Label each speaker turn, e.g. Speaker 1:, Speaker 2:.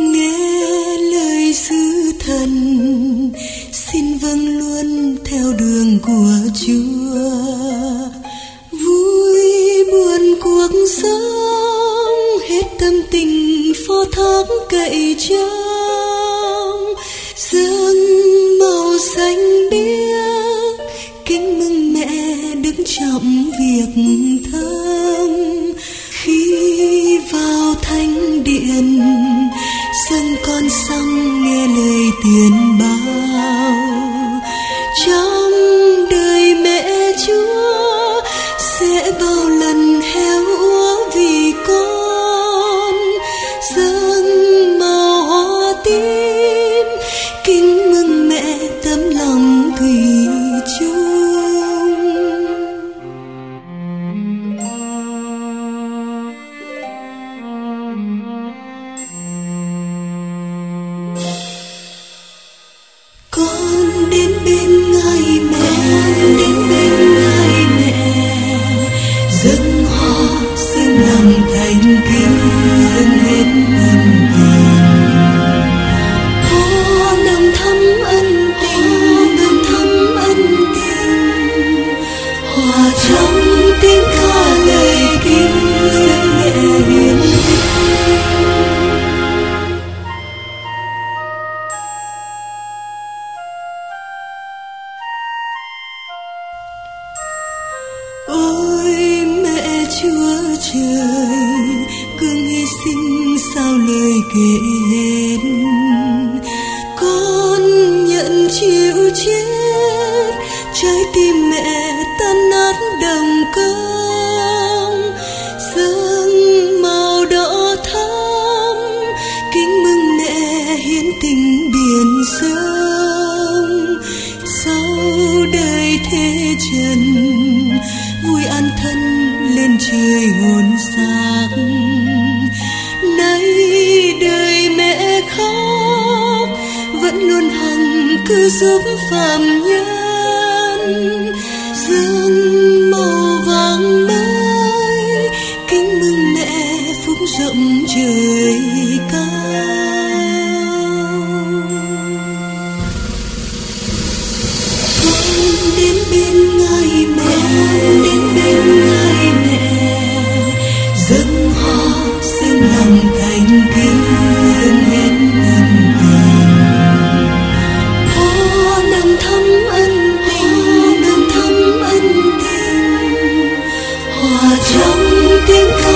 Speaker 1: nghe lời sứ thần, xin vâng luôn theo đường của chúa. Vui buồn cuộc sống, hết tâm tình phó thác cậy trong dương màu xanh biếc, kính mừng mẹ đứng trọng việc Perdón. Chúa trời cương hy sinh sao lời kể hết. Con nhận chịu chết, trái tim mẹ tan nát đồng công sương màu đỏ thắm, kính mừng mẹ hiến tình biển sông. Sau đời thế trần khóc, vẫn luôn hằng cứ giúp phàm nhân. Dâng màu vàng mới, kính mừng mẹ phúc rộng trời cao. Đến bên người mẹ dâng hoa xin lòng ta 定格